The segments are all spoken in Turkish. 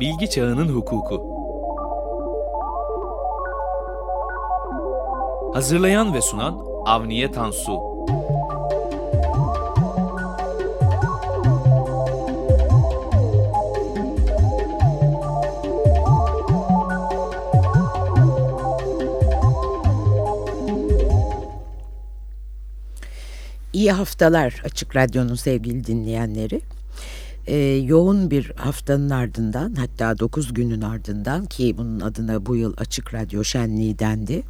Bilgi Çağının Hukuku Hazırlayan ve sunan Avniye Tansu İyi haftalar Açık Radyo'nun sevgili dinleyenleri. Ee, yoğun bir haftanın ardından hatta 9 günün ardından ki bunun adına bu yıl Açık Radyo Şenliği dendi.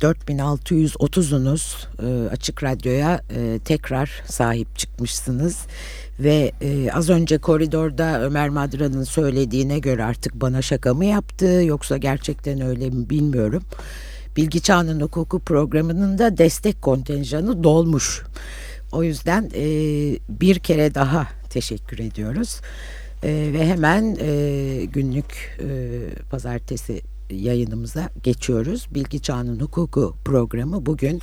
4630'unuz e, Açık Radyo'ya e, tekrar sahip çıkmışsınız ve e, az önce koridorda Ömer Madra'nın söylediğine göre artık bana şaka mı yaptı yoksa gerçekten öyle mi bilmiyorum. Bilgi Çağının Hukuku programının da destek kontenjanı dolmuş. O yüzden e, bir kere daha teşekkür ediyoruz. E, ve hemen e, günlük e, pazartesi yayınımıza geçiyoruz. Bilgi Çağının Hukuku programı bugün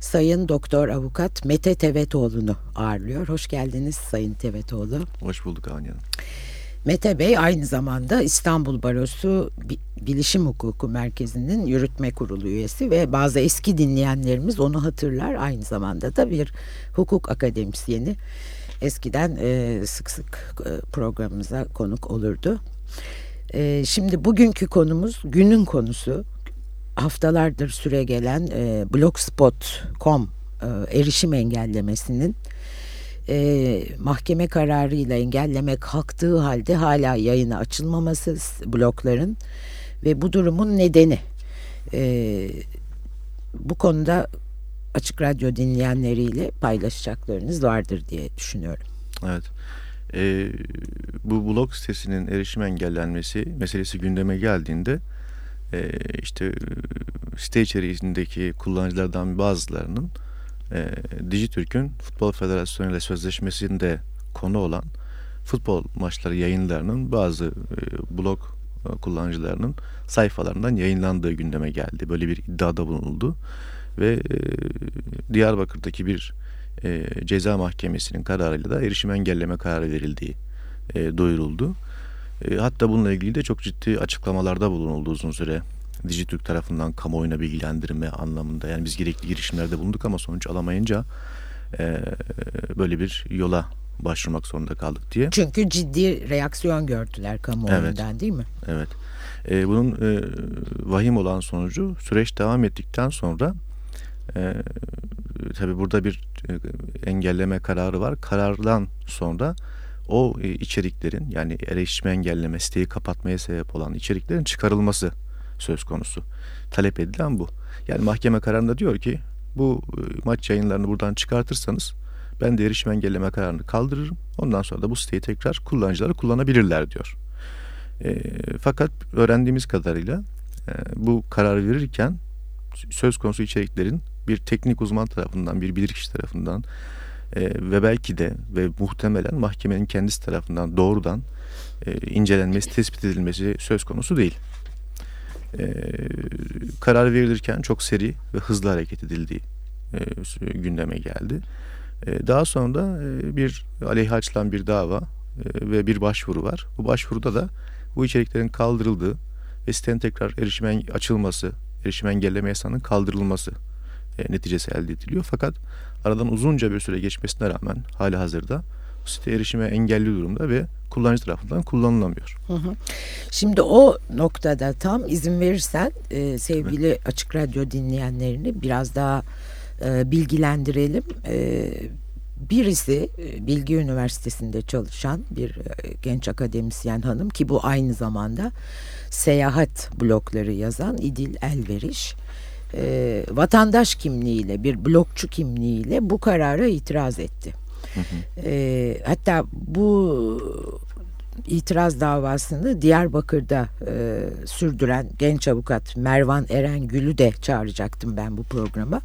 Sayın Doktor Avukat Mete Tevetoğlu'nu ağırlıyor. Hoş geldiniz Sayın Tevetoğlu. Hoş bulduk Anya Hanım. Mete Bey aynı zamanda İstanbul Barosu Bilişim Hukuku Merkezi'nin yürütme kurulu üyesi ve bazı eski dinleyenlerimiz onu hatırlar. Aynı zamanda da bir hukuk akademisyeni. Eskiden e, sık sık e, programımıza konuk olurdu. E, şimdi bugünkü konumuz günün konusu. Haftalardır süre gelen e, blogspot.com e, erişim engellemesinin e, mahkeme kararıyla engellemek kalktığı halde hala yayına açılmaması blokların ve bu durumun nedeni. E, bu konuda Açık Radyo dinleyenleriyle paylaşacaklarınız vardır diye düşünüyorum. Evet. E, bu blog sitesinin erişim engellenmesi meselesi gündeme geldiğinde e, işte site içerisindeki kullanıcılardan bazılarının e, Dijitürk'ün Futbol Federasyonu ile sözleşmesinde konu olan futbol maçları yayınlarının bazı e, blog e, kullanıcılarının sayfalarından yayınlandığı gündeme geldi. Böyle bir iddiada bulunuldu ve e, Diyarbakır'daki bir e, ceza mahkemesinin kararıyla da erişim engelleme kararı verildiği e, duyuruldu. E, hatta bununla ilgili de çok ciddi açıklamalarda bulunuldu uzun süre Dijitürk tarafından kamuoyuna bilgilendirme anlamında. Yani biz gerekli girişimlerde bulunduk ama sonuç alamayınca e, böyle bir yola başvurmak zorunda kaldık diye. Çünkü ciddi reaksiyon gördüler kamuoyundan evet. değil mi? Evet. E, bunun e, vahim olan sonucu süreç devam ettikten sonra e, tabi burada bir e, engelleme kararı var. Karardan sonra o e, içeriklerin yani erişime engelleme siteyi kapatmaya sebep olan içeriklerin çıkarılması söz konusu. Talep edilen bu. Yani mahkeme kararında diyor ki bu e, maç yayınlarını buradan çıkartırsanız ben de erişim engelleme kararını kaldırırım. Ondan sonra da bu siteyi tekrar kullanıcıları kullanabilirler diyor. E, fakat öğrendiğimiz kadarıyla e, bu kararı verirken söz konusu içeriklerin bir teknik uzman tarafından, bir bilirkişi tarafından e, ve belki de ve muhtemelen mahkemenin kendisi tarafından doğrudan e, incelenmesi, tespit edilmesi söz konusu değil e, karar verilirken çok seri ve hızlı hareket edildiği e, gündeme geldi. E, daha sonra e, bir aleyhe açılan bir dava e, ve bir başvuru var. Bu başvuruda da bu içeriklerin kaldırıldığı ve sitenin tekrar erişime açılması, erişim engelleme yasağının kaldırılması e, neticesi elde ediliyor. Fakat aradan uzunca bir süre geçmesine rağmen hali hazırda site erişime engelli durumda ve kullanıcı tarafından kullanılamıyor. Hı hı. Şimdi o noktada tam izin verirsen e, sevgili evet. Açık Radyo dinleyenlerini biraz daha e, bilgilendirelim. E, birisi Bilgi Üniversitesi'nde çalışan bir genç akademisyen hanım ki bu aynı zamanda seyahat blokları yazan İdil Elveriş e, vatandaş kimliğiyle bir blokçu kimliğiyle bu karara itiraz etti. E, hatta bu itiraz davasını Diyarbakır'da e, sürdüren genç avukat Mervan Eren Gül'ü de çağıracaktım ben bu programa.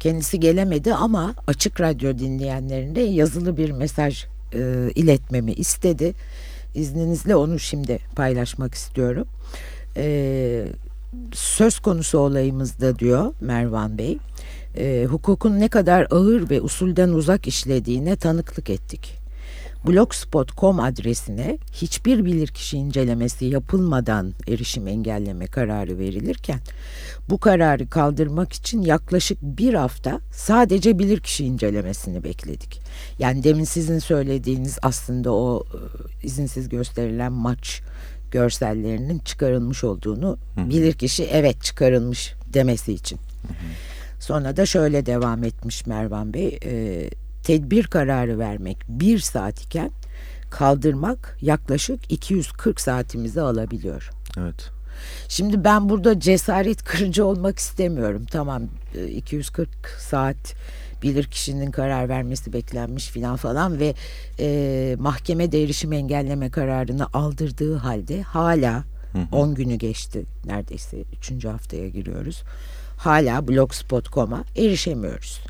Kendisi gelemedi ama Açık Radyo dinleyenlerinde yazılı bir mesaj e, iletmemi istedi. İzninizle onu şimdi paylaşmak istiyorum. E, söz konusu olayımızda diyor Mervan Bey e, hukukun ne kadar ağır ve usulden uzak işlediğine tanıklık ettik. blogspot.com adresine hiçbir bilirkişi incelemesi yapılmadan erişim engelleme kararı verilirken bu kararı kaldırmak için yaklaşık bir hafta sadece bilirkişi incelemesini bekledik. Yani demin sizin söylediğiniz aslında o e, izinsiz gösterilen maç görsellerinin çıkarılmış olduğunu bilirkişi evet çıkarılmış demesi için. Sonra da şöyle devam etmiş Mervan Bey. E, tedbir kararı vermek bir saat iken kaldırmak yaklaşık 240 saatimizi alabiliyor. Evet. Şimdi ben burada cesaret kırıcı olmak istemiyorum. Tamam e, 240 saat bilir kişinin karar vermesi beklenmiş filan falan ve e, mahkeme de erişim engelleme kararını aldırdığı halde hala 10 günü geçti neredeyse 3. haftaya giriyoruz. Hala blogspot.com'a erişemiyoruz.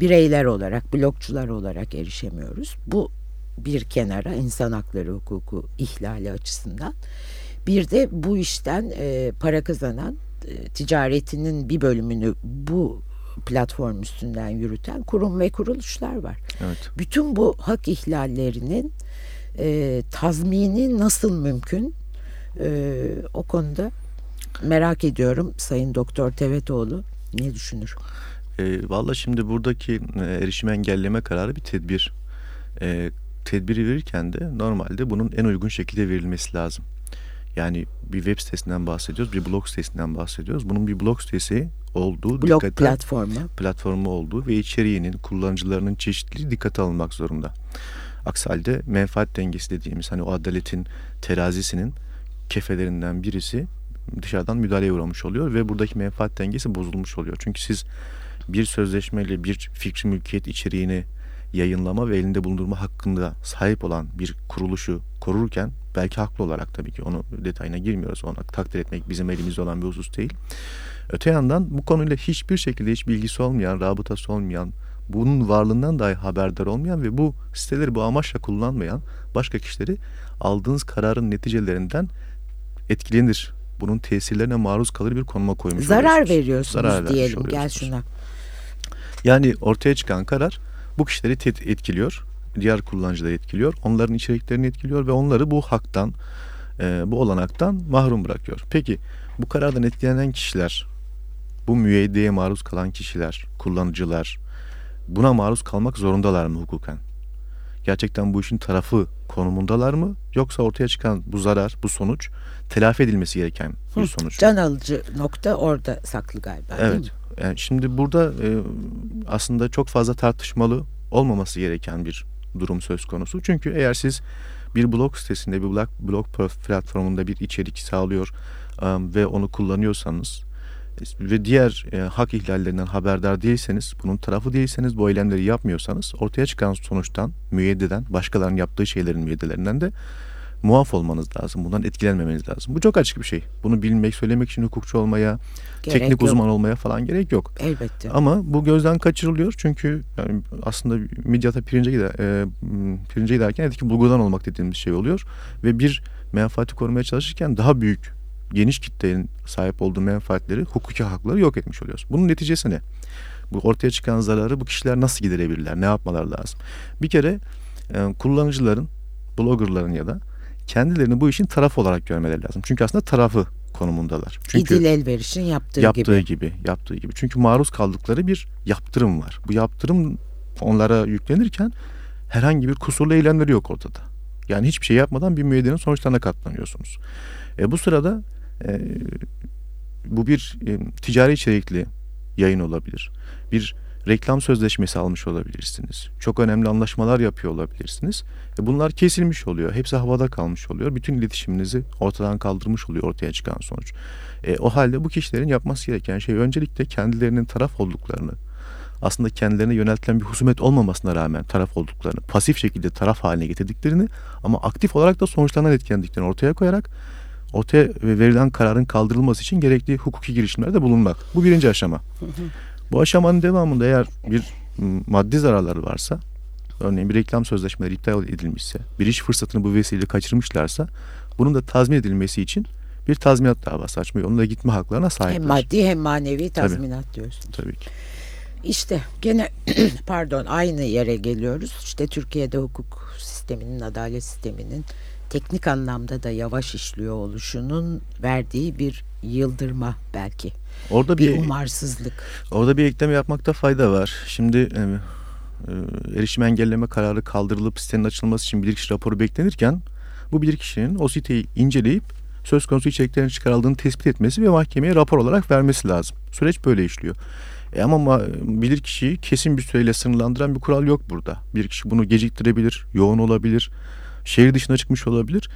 Bireyler olarak, blogçular olarak erişemiyoruz. Bu bir kenara insan hakları hukuku ihlali açısından. Bir de bu işten e, para kazanan e, ticaretinin bir bölümünü bu platform üstünden yürüten kurum ve kuruluşlar var. Evet. Bütün bu hak ihlallerinin e, tazmini nasıl mümkün? E, o konuda merak ediyorum Sayın Doktor Tevetoğlu ne düşünür? E, Valla şimdi buradaki e, erişim engelleme kararı bir tedbir. E, tedbiri verirken de normalde bunun en uygun şekilde verilmesi lazım. Yani bir web sitesinden bahsediyoruz, bir blog sitesinden bahsediyoruz. Bunun bir blog sitesi olduğu, Blog dikkate- platformu. platformu olduğu ve içeriğinin, kullanıcılarının çeşitliliği dikkate alınmak zorunda. Aksi halde menfaat dengesi dediğimiz hani o adaletin terazisinin kefelerinden birisi dışarıdan müdahaleye uğramış oluyor ve buradaki menfaat dengesi bozulmuş oluyor. Çünkü siz bir sözleşmeyle bir fikri mülkiyet içeriğini yayınlama ve elinde bulundurma hakkında sahip olan bir kuruluşu korurken belki haklı olarak tabii ki onu detayına girmiyoruz. Onu takdir etmek bizim elimizde olan bir husus değil. Öte yandan bu konuyla hiçbir şekilde hiç bilgisi olmayan, rabıtası olmayan, bunun varlığından dahi haberdar olmayan ve bu siteleri bu amaçla kullanmayan başka kişileri aldığınız kararın neticelerinden etkilenir. Bunun tesirlerine maruz kalır bir konuma koymuş Zarar veriyorsunuz Zarar diyelim gel şuna. Yani ortaya çıkan karar bu kişileri etkiliyor. Diğer kullanıcıları etkiliyor. Onların içeriklerini etkiliyor ve onları bu haktan, e, bu olanaktan mahrum bırakıyor. Peki bu karardan etkilenen kişiler, bu müeyyideye maruz kalan kişiler, kullanıcılar buna maruz kalmak zorundalar mı hukuken? Gerçekten bu işin tarafı konumundalar mı? Yoksa ortaya çıkan bu zarar, bu sonuç telafi edilmesi gereken bir Hı, sonuç? Can alıcı nokta orada saklı galiba değil mi? Evet. Yani şimdi burada e, aslında çok fazla tartışmalı olmaması gereken bir durum söz konusu. Çünkü eğer siz bir blog sitesinde, bir blog, blog platformunda bir içerik sağlıyor e, ve onu kullanıyorsanız ve diğer e, hak ihlallerinden haberdar değilseniz, bunun tarafı değilseniz, bu eylemleri yapmıyorsanız ortaya çıkan sonuçtan, müeyyideden, başkalarının yaptığı şeylerin müeyyidelerinden de muaf olmanız lazım. Bundan etkilenmemeniz lazım. Bu çok açık bir şey. Bunu bilmek, söylemek için hukukçu olmaya, Gerek teknik yok. uzman olmaya falan gerek yok. Elbette. Ama bu gözden kaçırılıyor çünkü yani aslında midyata pirince gider, e, pirince giderken etki bulgudan olmak dediğimiz şey oluyor ve bir menfaati korumaya çalışırken daha büyük geniş kitlenin sahip olduğu menfaatleri, hukuki hakları yok etmiş oluyoruz. Bunun neticesi ne? Bu ortaya çıkan zararı bu kişiler nasıl giderebilirler? Ne yapmalar lazım? Bir kere e, kullanıcıların, bloggerların ya da kendilerini bu işin taraf olarak görmeleri lazım. Çünkü aslında tarafı konumundalar. Çünkü İdil Elveriş'in yaptığı, yaptığı gibi. gibi. yaptığı gibi. Çünkü maruz kaldıkları bir yaptırım var. Bu yaptırım onlara yüklenirken herhangi bir kusurlu eylemleri yok ortada. Yani hiçbir şey yapmadan bir müeyyidenin sonuçlarına katlanıyorsunuz. E, bu sırada e, bu bir e, ticari içerikli yayın olabilir. Bir reklam sözleşmesi almış olabilirsiniz. Çok önemli anlaşmalar yapıyor olabilirsiniz. E, bunlar kesilmiş oluyor. Hepsi havada kalmış oluyor. Bütün iletişiminizi ortadan kaldırmış oluyor ortaya çıkan sonuç. E, o halde bu kişilerin yapması gereken şey öncelikle kendilerinin taraf olduklarını, aslında kendilerine yöneltilen bir husumet olmamasına rağmen taraf olduklarını, pasif şekilde taraf haline getirdiklerini ama aktif olarak da sonuçlarından etkilendiklerini ortaya koyarak ortaya verilen kararın kaldırılması için gerekli hukuki girişimlerde bulunmak. Bu birinci aşama. Bu aşamanın devamında eğer bir maddi zararları varsa, örneğin bir reklam sözleşmeleri iptal edilmişse, bir iş fırsatını bu vesileyle kaçırmışlarsa, bunun da tazmin edilmesi için bir tazminat davası açma yolunda gitme haklarına sahipler. Hem maddi hem manevi tazminat diyorsun. Tabii ki. İşte gene pardon aynı yere geliyoruz. İşte Türkiye'de hukuk sistemi sisteminin, adalet sisteminin teknik anlamda da yavaş işliyor oluşunun verdiği bir yıldırma belki. Orada bir, bir umarsızlık. Orada bir ekleme yapmakta fayda var. Şimdi e, e, erişim engelleme kararı kaldırılıp sitenin açılması için bilirkişi raporu beklenirken bu bilirkişinin o siteyi inceleyip söz konusu içeriklerin çıkarıldığını tespit etmesi ve mahkemeye rapor olarak vermesi lazım. Süreç böyle işliyor. E ama bilir kişiyi kesin bir süreyle sınırlandıran bir kural yok burada. Bir kişi bunu geciktirebilir, yoğun olabilir, şehir dışına çıkmış olabilir.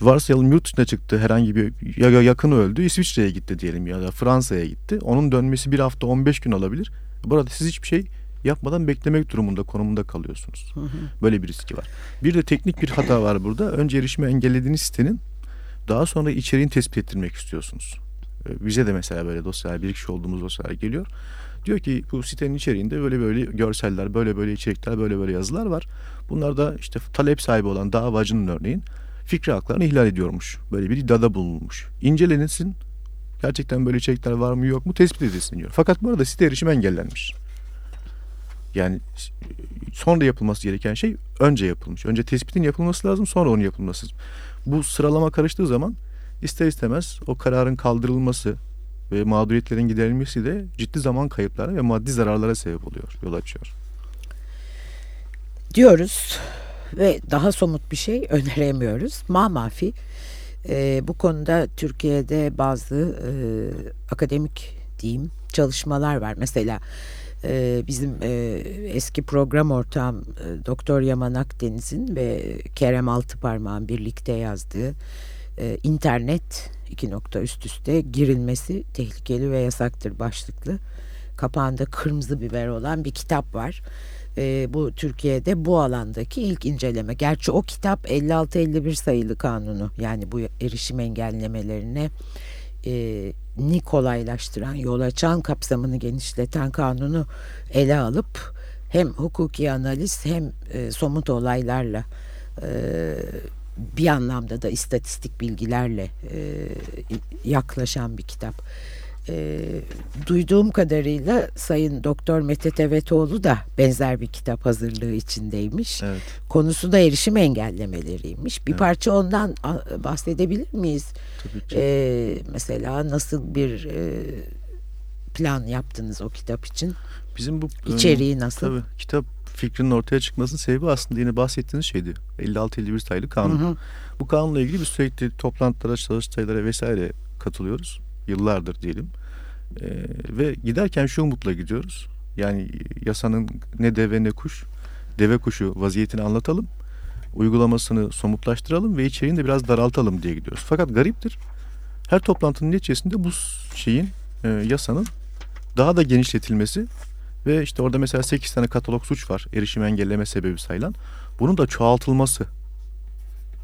Varsayalım yurt dışına çıktı herhangi bir ya yakın öldü İsviçre'ye gitti diyelim ya da Fransa'ya gitti. Onun dönmesi bir hafta 15 gün alabilir. Burada siz hiçbir şey yapmadan beklemek durumunda konumunda kalıyorsunuz. Hı hı. Böyle bir riski var. Bir de teknik bir hata var burada. Önce erişimi engellediğiniz sitenin daha sonra içeriğini tespit ettirmek istiyorsunuz. Ee, bize de mesela böyle dosyalar, bir kişi olduğumuz dosyalar geliyor. Diyor ki bu sitenin içeriğinde böyle böyle görseller, böyle böyle içerikler, böyle böyle yazılar var. Bunlar da işte talep sahibi olan davacının örneğin fikri haklarını ihlal ediyormuş. Böyle bir iddiada bulunmuş. İncelenilsin. Gerçekten böyle içerikler var mı yok mu tespit edilsin diyor. Fakat bu arada site erişim engellenmiş. Yani sonra yapılması gereken şey önce yapılmış. Önce tespitin yapılması lazım sonra onun yapılması lazım. Bu sıralama karıştığı zaman ister istemez o kararın kaldırılması ve mağduriyetlerin giderilmesi de ciddi zaman kayıpları ve maddi zararlara sebep oluyor, yol açıyor. Diyoruz ve daha somut bir şey öneremiyoruz. Mamafi e, bu konuda Türkiye'de bazı e, akademik diyeyim çalışmalar var. Mesela e, bizim e, eski program ortağım e, Doktor Yaman Akdeniz'in ve Kerem Altıparmağ'ın birlikte yazdığı e, internet iki nokta üst üste girilmesi tehlikeli ve yasaktır başlıklı kapağında kırmızı biber olan bir kitap var. E, bu Türkiye'de bu alandaki ilk inceleme. Gerçi o kitap 56-51 sayılı kanunu yani bu erişim engellemelerine e, ni kolaylaştıran, yol açan, kapsamını genişleten kanunu ele alıp hem hukuki analiz hem e, somut olaylarla e, bir anlamda da istatistik bilgilerle e, yaklaşan bir kitap. E, duyduğum kadarıyla Sayın Doktor Mete Tevetoğlu da benzer bir kitap hazırlığı içindeymiş. Evet. Konusu da erişim engellemeleriymiş. Bir evet. parça ondan bahsedebilir miyiz? Tabii ki. E, mesela nasıl bir e, plan yaptınız o kitap için? Bizim bu içeriği nasıl? Tabii kitap fikrinin ortaya çıkmasının sebebi aslında yine bahsettiğiniz şeydi. 56-51 sayılı kanun. Hı hı. Bu kanunla ilgili biz sürekli toplantılara, çalıştaylara vesaire katılıyoruz. Yıllardır diyelim. Ee, ve giderken şu umutla gidiyoruz. Yani yasanın ne deve ne kuş, deve kuşu vaziyetini anlatalım. Uygulamasını somutlaştıralım ve içeriğini de biraz daraltalım diye gidiyoruz. Fakat gariptir. Her toplantının neticesinde bu şeyin, e, yasanın daha da genişletilmesi ve işte orada mesela 8 tane katalog suç var erişim engelleme sebebi sayılan. Bunun da çoğaltılması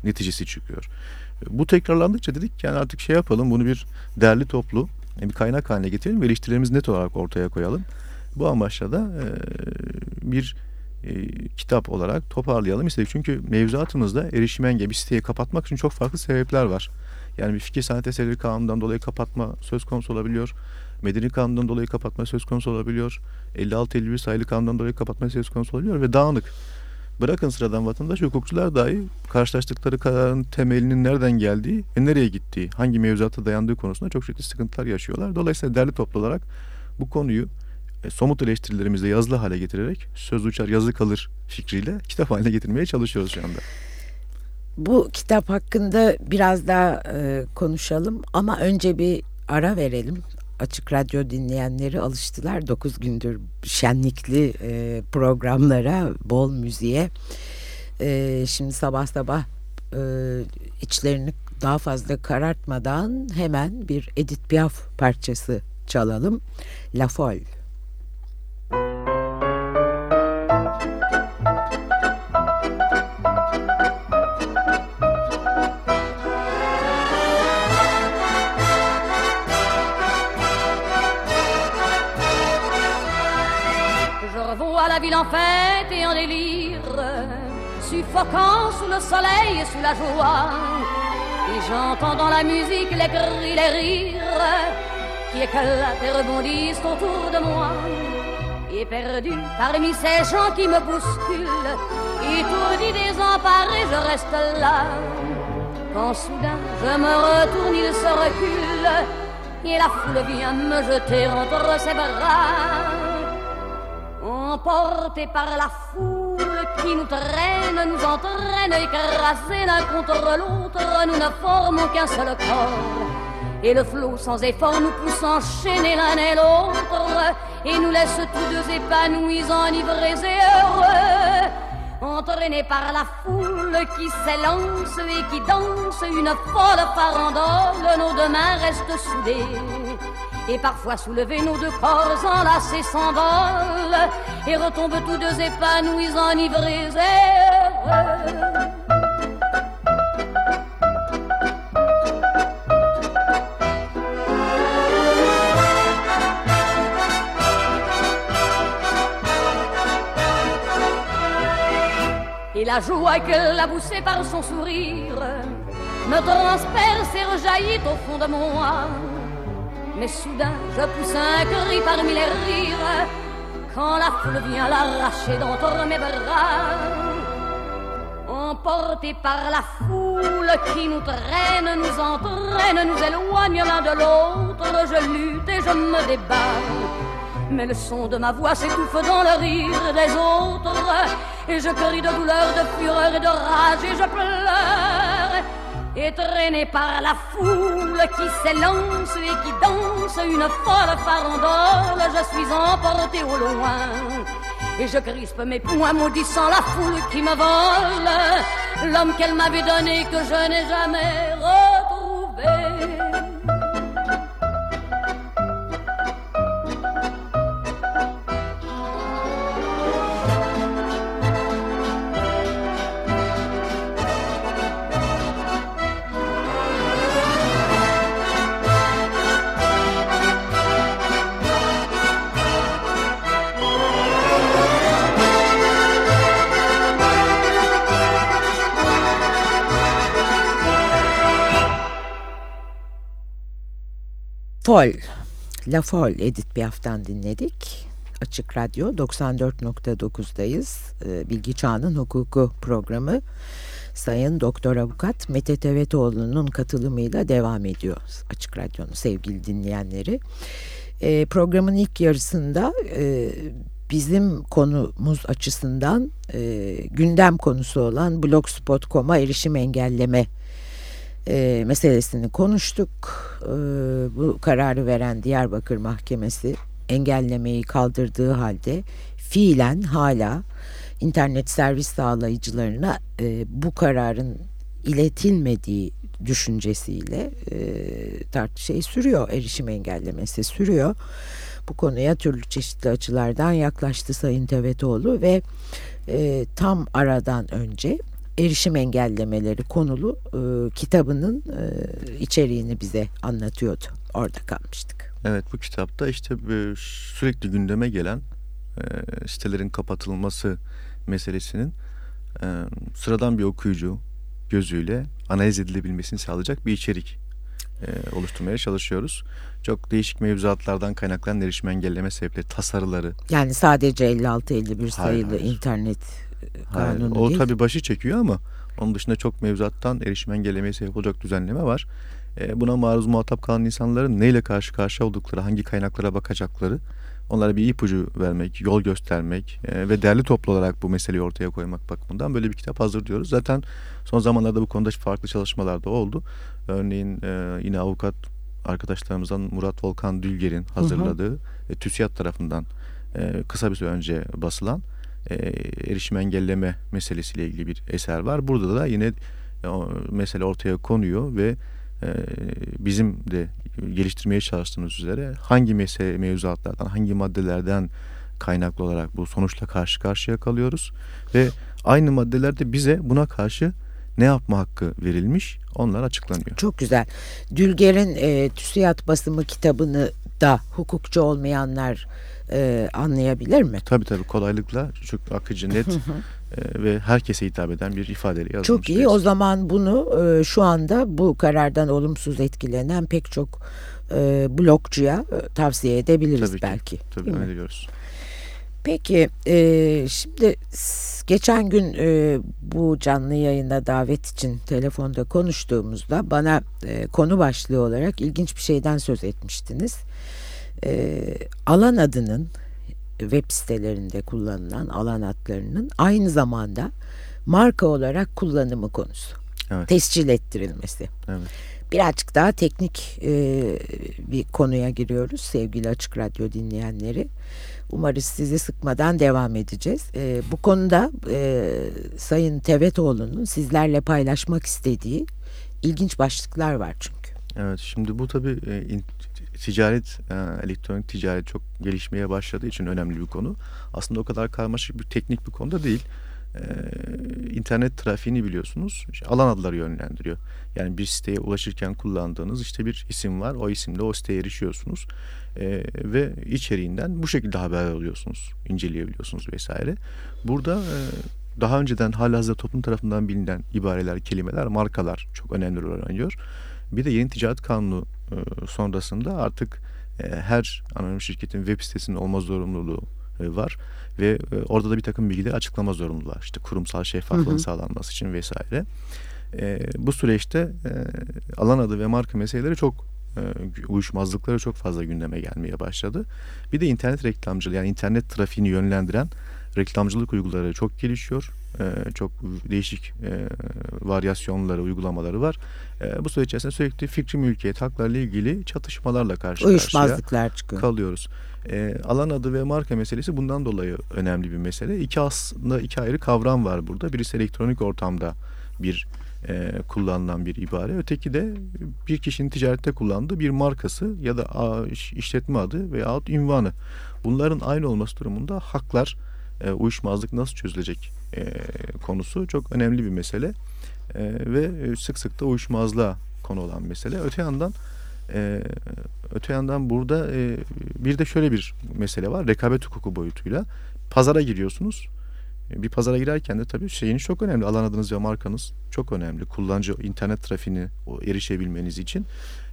neticesi çıkıyor. Bu tekrarlandıkça dedik yani artık şey yapalım bunu bir değerli toplu bir kaynak haline getirelim ve eleştirilerimizi net olarak ortaya koyalım. Bu amaçla da e, bir e, kitap olarak toparlayalım istedik. Çünkü mevzuatımızda erişim engelli bir siteyi kapatmak için çok farklı sebepler var. Yani bir fikir sanat eseri kanundan dolayı kapatma söz konusu olabiliyor. Medeni kanundan dolayı kapatma söz konusu olabiliyor. 56-51 sayılı kanundan dolayı kapatma söz konusu olabiliyor ve dağınık. Bırakın sıradan vatandaş hukukçular dahi karşılaştıkları kararın temelinin nereden geldiği ve nereye gittiği, hangi mevzuata dayandığı konusunda çok ciddi sıkıntılar yaşıyorlar. Dolayısıyla derli toplu olarak bu konuyu e, somut eleştirilerimizle yazılı hale getirerek söz uçar yazı kalır fikriyle kitap haline getirmeye çalışıyoruz şu anda. Bu kitap hakkında biraz daha e, konuşalım ama önce bir ara verelim. Açık Radyo dinleyenleri alıştılar. 9 gündür şenlikli e, programlara, bol müziğe. E, şimdi sabah sabah e, içlerini daha fazla karartmadan hemen bir Edith Piaf parçası çalalım. La Folle. En fête et en délire, suffoquant sous le soleil et sous la joie. Et j'entends dans la musique les cris, les rires qui éclatent et rebondissent autour de moi. Et perdu parmi ces gens qui me bousculent, étourdi désemparé, je reste là. Quand soudain je me retourne, il se recule et la foule vient me jeter entre ses bras. Emporté par la foule qui nous traîne, nous entraîne, écrasés l'un contre l'autre, nous ne formons qu'un seul corps. Et le flot sans effort nous pousse enchaîner l'un et l'autre, et nous laisse tous deux épanouis, enivrés et heureux entraînés par la foule qui s'élance et qui danse une folle farandole, nos deux mains restent soudées. Et parfois soulevés, nos deux corps enlacés s'envolent et retombent tous deux épanouis, enivrés et la joie qu'elle a poussée par son sourire me transperce et rejaillit au fond de mon âme. Mais soudain, je pousse un cri parmi les rires quand la foule vient l'arracher d'entre mes bras. Emportés par la foule qui nous traîne, nous entraîne, nous éloigne l'un de l'autre, je lutte et je me débat. Mais le son de ma voix s'étouffe dans le rire des autres. Et je crie de douleur, de fureur et de rage et je pleure. Et traîné par la foule qui s'élance et qui danse une folle farandole, je suis emporté au loin. Et je crispe mes poings maudissant la foule qui me vole. L'homme qu'elle m'avait donné que je n'ai jamais. Fol, La Fol Edith Piaf'tan dinledik. Açık Radyo 94.9'dayız. Ee, Bilgi Çağının Hukuku programı Sayın Doktor Avukat Mete Tevetoğlu'nun katılımıyla devam ediyor. Açık Radyo'nun sevgili dinleyenleri. Ee, programın ilk yarısında e, bizim konumuz açısından e, gündem konusu olan blogspot.com'a erişim engelleme e, meselesini konuştuk. E, bu kararı veren Diyarbakır Mahkemesi engellemeyi kaldırdığı halde fiilen hala internet servis sağlayıcılarına e, bu kararın iletilmediği düşüncesiyle e, şey sürüyor, erişim engellemesi sürüyor. Bu konuya türlü çeşitli açılardan yaklaştı Sayın Tevetoğlu ve e, tam aradan önce erişim engellemeleri konulu e, kitabının e, içeriğini bize anlatıyordu. Orada kalmıştık. Evet bu kitapta işte e, sürekli gündeme gelen e, sitelerin kapatılması meselesinin e, sıradan bir okuyucu gözüyle analiz edilebilmesini sağlayacak bir içerik e, oluşturmaya çalışıyoruz. Çok değişik mevzuatlardan kaynaklanan erişim engelleme sebepleri, tasarıları. Yani sadece 56-51 sayılı hayır. internet Hayır, o değil. tabii başı çekiyor ama onun dışında çok mevzuattan erişim engellemeye sebep olacak düzenleme var. E, buna maruz muhatap kalan insanların neyle karşı karşıya oldukları, hangi kaynaklara bakacakları onlara bir ipucu vermek, yol göstermek e, ve derli toplu olarak bu meseleyi ortaya koymak bakımından böyle bir kitap hazırlıyoruz. Zaten son zamanlarda bu konuda farklı çalışmalar da oldu. Örneğin e, yine avukat arkadaşlarımızdan Murat Volkan Dülger'in hazırladığı hı hı. E, TÜSİAD tarafından e, kısa bir süre önce basılan e, erişim engelleme meselesiyle ilgili bir eser var. Burada da yine e, mesele ortaya konuyor ve e, bizim de geliştirmeye çalıştığımız üzere hangi mesele mevzuatlardan, hangi maddelerden kaynaklı olarak bu sonuçla karşı karşıya kalıyoruz ve aynı maddelerde bize buna karşı ne yapma hakkı verilmiş onlar açıklanıyor. Çok güzel. Dülger'in e, TÜSİAD basımı kitabını da hukukçu olmayanlar e, anlayabilir mi? Tabii tabii kolaylıkla çok akıcı net e, ve herkese hitap eden bir ifadeyle yazılmış. Çok iyi o zaman bunu e, şu anda bu karardan olumsuz etkilenen pek çok e, blogcuya e, tavsiye edebiliriz tabii belki. Ki, tabii öneriyoruz. Peki e, şimdi geçen gün e, bu canlı yayına davet için telefonda konuştuğumuzda bana e, konu başlığı olarak ilginç bir şeyden söz etmiştiniz. E, alan adının web sitelerinde kullanılan alan adlarının aynı zamanda marka olarak kullanımı konusu. Evet. Tescil ettirilmesi. Evet. Birazcık daha teknik e, bir konuya giriyoruz sevgili Açık Radyo dinleyenleri. Umarız sizi sıkmadan devam edeceğiz. E, bu konuda e, Sayın Tevetoğlu'nun sizlerle paylaşmak istediği ilginç başlıklar var çünkü. Evet şimdi bu tabii e, ticaret, e, elektronik ticaret çok gelişmeye başladığı için önemli bir konu. Aslında o kadar karmaşık bir teknik bir konuda değil. Ee, internet trafiğini biliyorsunuz. Alan adları yönlendiriyor. Yani bir siteye ulaşırken kullandığınız işte bir isim var. O isimle o siteye erişiyorsunuz. Ee, ve içeriğinden bu şekilde haber alıyorsunuz. inceleyebiliyorsunuz vesaire. Burada e, daha önceden halihazırda toplum tarafından bilinen ibareler, kelimeler, markalar çok önemli rol oynuyor. Bir de yeni ticaret kanunu e, sonrasında artık e, her anonim şirketin web sitesinin olma zorunluluğu e, var ve e, orada da bir takım bilgileri açıklama zorunluluğu var. İşte kurumsal şeffaflığın hı hı. sağlanması için vesaire. E, bu süreçte e, alan adı ve marka meseleleri çok e, uyuşmazlıkları çok fazla gündeme gelmeye başladı. Bir de internet reklamcılığı yani internet trafiğini yönlendiren reklamcılık uygulamaları çok gelişiyor. E, çok değişik e, varyasyonları, uygulamaları var. E, bu süreç içerisinde sürekli fikri mülkiyet haklarıyla ilgili çatışmalarla karşı Uyuşmazlıklar çıkıyor. kalıyoruz. E, alan adı ve marka meselesi bundan dolayı önemli bir mesele. İki aslında iki ayrı kavram var burada. Birisi elektronik ortamda bir e, kullanılan bir ibare. Öteki de bir kişinin ticarette kullandığı bir markası ya da işletme adı veya ünvanı. Bunların aynı olması durumunda haklar, e, uyuşmazlık nasıl çözülecek e, konusu çok önemli bir mesele. E, ve sık sık da uyuşmazlığa konu olan mesele. Öte yandan öte yandan burada bir de şöyle bir mesele var. Rekabet hukuku boyutuyla. Pazara giriyorsunuz. Bir pazara girerken de tabii şeyiniz çok önemli. Alan adınız ve markanız çok önemli. Kullanıcı internet trafiğini erişebilmeniz için.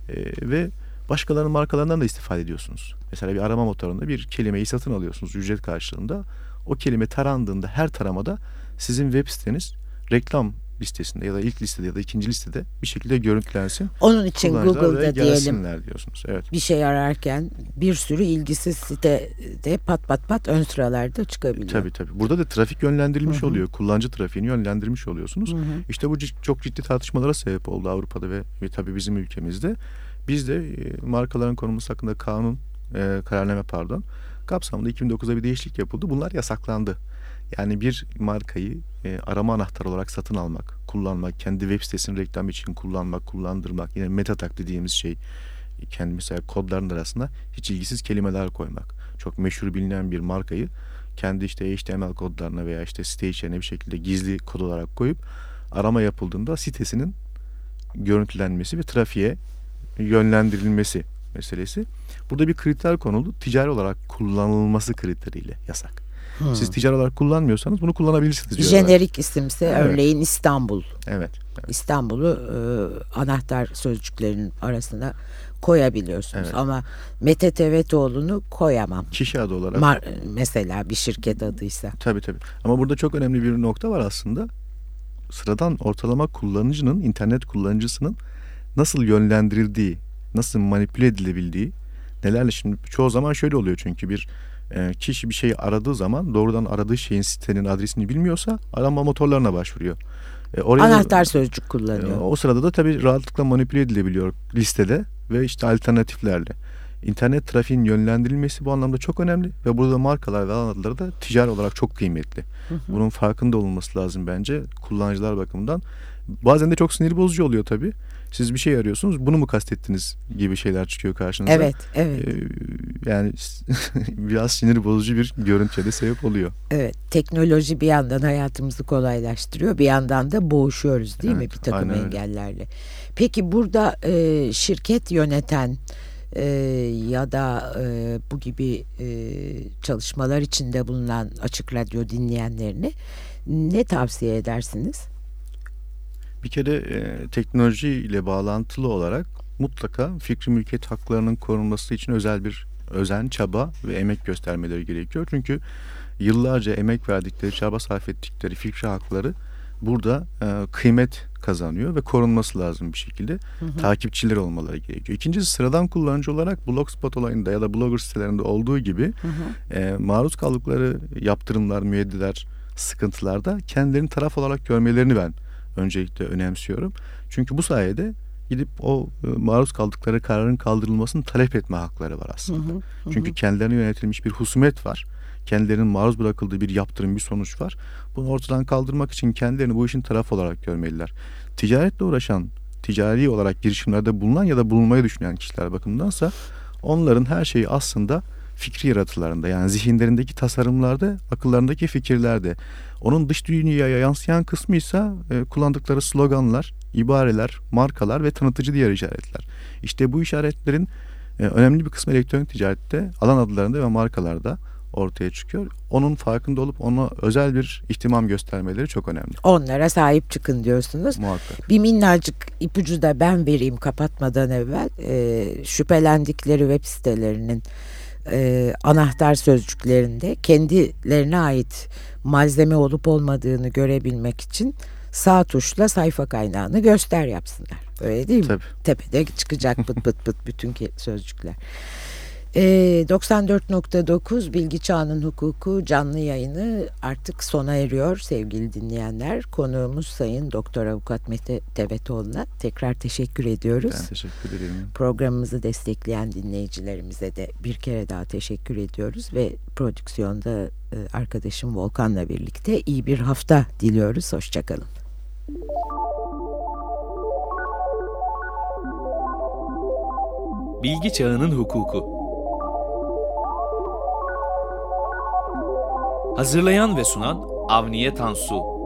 E, ve başkalarının markalarından da istifade ediyorsunuz. Mesela bir arama motorunda bir kelimeyi satın alıyorsunuz ücret karşılığında. O kelime tarandığında her taramada sizin web siteniz reklam listesinde ya da ilk listede ya da ikinci listede bir şekilde görüntülensin. Onun için Google'da diyelim diyorsunuz. Evet. bir şey ararken bir sürü ilgisiz site de pat pat pat ön sıralarda çıkabiliyor. Tabii tabii. Burada da trafik yönlendirilmiş Hı-hı. oluyor. Kullanıcı trafiğini yönlendirmiş oluyorsunuz. Hı-hı. İşte bu çok ciddi tartışmalara sebep oldu Avrupa'da ve, ve tabii bizim ülkemizde. Biz de e, markaların konulması hakkında kanun, e, kararname pardon, kapsamında 2009'da bir değişiklik yapıldı. Bunlar yasaklandı. Yani bir markayı e, arama anahtarı olarak satın almak, kullanmak, kendi web sitesinin reklam için kullanmak, kullandırmak, yine meta tag dediğimiz şey kendi mesela kodların arasında hiç ilgisiz kelimeler koymak. Çok meşhur bilinen bir markayı kendi işte HTML kodlarına veya işte site içeriğine bir şekilde gizli kod olarak koyup arama yapıldığında sitesinin görüntülenmesi ve trafiğe yönlendirilmesi meselesi. Burada bir kriter konuldu. Ticari olarak kullanılması kriteriyle yasak. Hmm. Siz ticari olarak kullanmıyorsanız bunu kullanabilirsiniz. Jenerik isimse evet. örneğin İstanbul. Evet. evet. İstanbul'u e, anahtar sözcüklerin arasına koyabiliyorsunuz. Evet. Ama Mete Tevetoğlu'nu koyamam. Kişi adı olarak. Mar mesela bir şirket adıysa. Tabii tabii. Ama burada çok önemli bir nokta var aslında. Sıradan ortalama kullanıcının, internet kullanıcısının nasıl yönlendirildiği, nasıl manipüle edilebildiği, nelerle şimdi çoğu zaman şöyle oluyor çünkü bir e, kişi bir şeyi aradığı zaman doğrudan aradığı şeyin sitenin adresini bilmiyorsa arama motorlarına başvuruyor. E, oraya, Anahtar sözcük kullanıyor. E, o sırada da tabii rahatlıkla manipüle edilebiliyor listede ve işte alternatiflerle. İnternet trafiğin yönlendirilmesi bu anlamda çok önemli ve burada markalar ve alan adları da ticari olarak çok kıymetli. Hı hı. Bunun farkında olması lazım bence kullanıcılar bakımından. Bazen de çok sinir bozucu oluyor tabii. Siz bir şey arıyorsunuz bunu mu kastettiniz gibi şeyler çıkıyor karşınıza. Evet, evet. Ee, yani biraz sinir bozucu bir görüntüye de sebep oluyor. Evet, teknoloji bir yandan hayatımızı kolaylaştırıyor, bir yandan da boğuşuyoruz değil evet, mi bir takım engellerle. Peki burada e, şirket yöneten e, ya da e, bu gibi e, çalışmalar içinde bulunan açık radyo dinleyenlerine ne tavsiye edersiniz? Bir kere e, teknoloji ile bağlantılı olarak mutlaka fikri mülkiyet haklarının korunması için özel bir özen, çaba ve emek göstermeleri gerekiyor. Çünkü yıllarca emek verdikleri, çaba sarf ettikleri fikri hakları burada e, kıymet kazanıyor ve korunması lazım bir şekilde. Hı hı. Takipçileri olmaları gerekiyor. İkincisi sıradan kullanıcı olarak Blogspot olayında ya da blogger sitelerinde olduğu gibi hı hı. E, maruz kaldıkları yaptırımlar, müeyyideler, sıkıntılarda kendilerini taraf olarak görmelerini ben öncelikle önemsiyorum. Çünkü bu sayede gidip o e, maruz kaldıkları kararın kaldırılmasını talep etme hakları var aslında. Hı hı, hı. Çünkü kendilerine yönetilmiş bir husumet var. Kendilerinin maruz bırakıldığı bir yaptırım, bir sonuç var. Bunu ortadan kaldırmak için kendilerini bu işin tarafı olarak görmeliler. Ticaretle uğraşan, ticari olarak girişimlerde bulunan ya da bulunmayı düşünen kişiler bakımındansa onların her şeyi aslında fikri yaratılarında yani zihinlerindeki tasarımlarda, akıllarındaki fikirlerde. Onun dış dünyaya yansıyan kısmı ise e, kullandıkları sloganlar, ibareler, markalar ve tanıtıcı diğer işaretler. İşte bu işaretlerin e, önemli bir kısmı elektronik ticarette alan adlarında ve markalarda ortaya çıkıyor. Onun farkında olup ona özel bir ihtimam göstermeleri çok önemli. Onlara sahip çıkın diyorsunuz. Muhakkak. Bir minnacık ipucu da ben vereyim kapatmadan evvel. E, şüphelendikleri web sitelerinin e, anahtar sözcüklerinde kendilerine ait malzeme olup olmadığını görebilmek için sağ tuşla sayfa kaynağını göster yapsınlar. Öyle değil mi? Tabii. Tepede çıkacak pıt pıt pıt bütün sözcükler. E, ee, 94.9 Bilgi Çağının Hukuku canlı yayını artık sona eriyor sevgili dinleyenler. Konuğumuz Sayın Doktor Avukat Mete Tevetoğlu'na tekrar teşekkür ediyoruz. Ben teşekkür ederim. Programımızı destekleyen dinleyicilerimize de bir kere daha teşekkür ediyoruz ve prodüksiyonda e, arkadaşım Volkan'la birlikte iyi bir hafta diliyoruz. Hoşçakalın. Bilgi Çağının Hukuku Hazırlayan ve sunan Avniye Tansu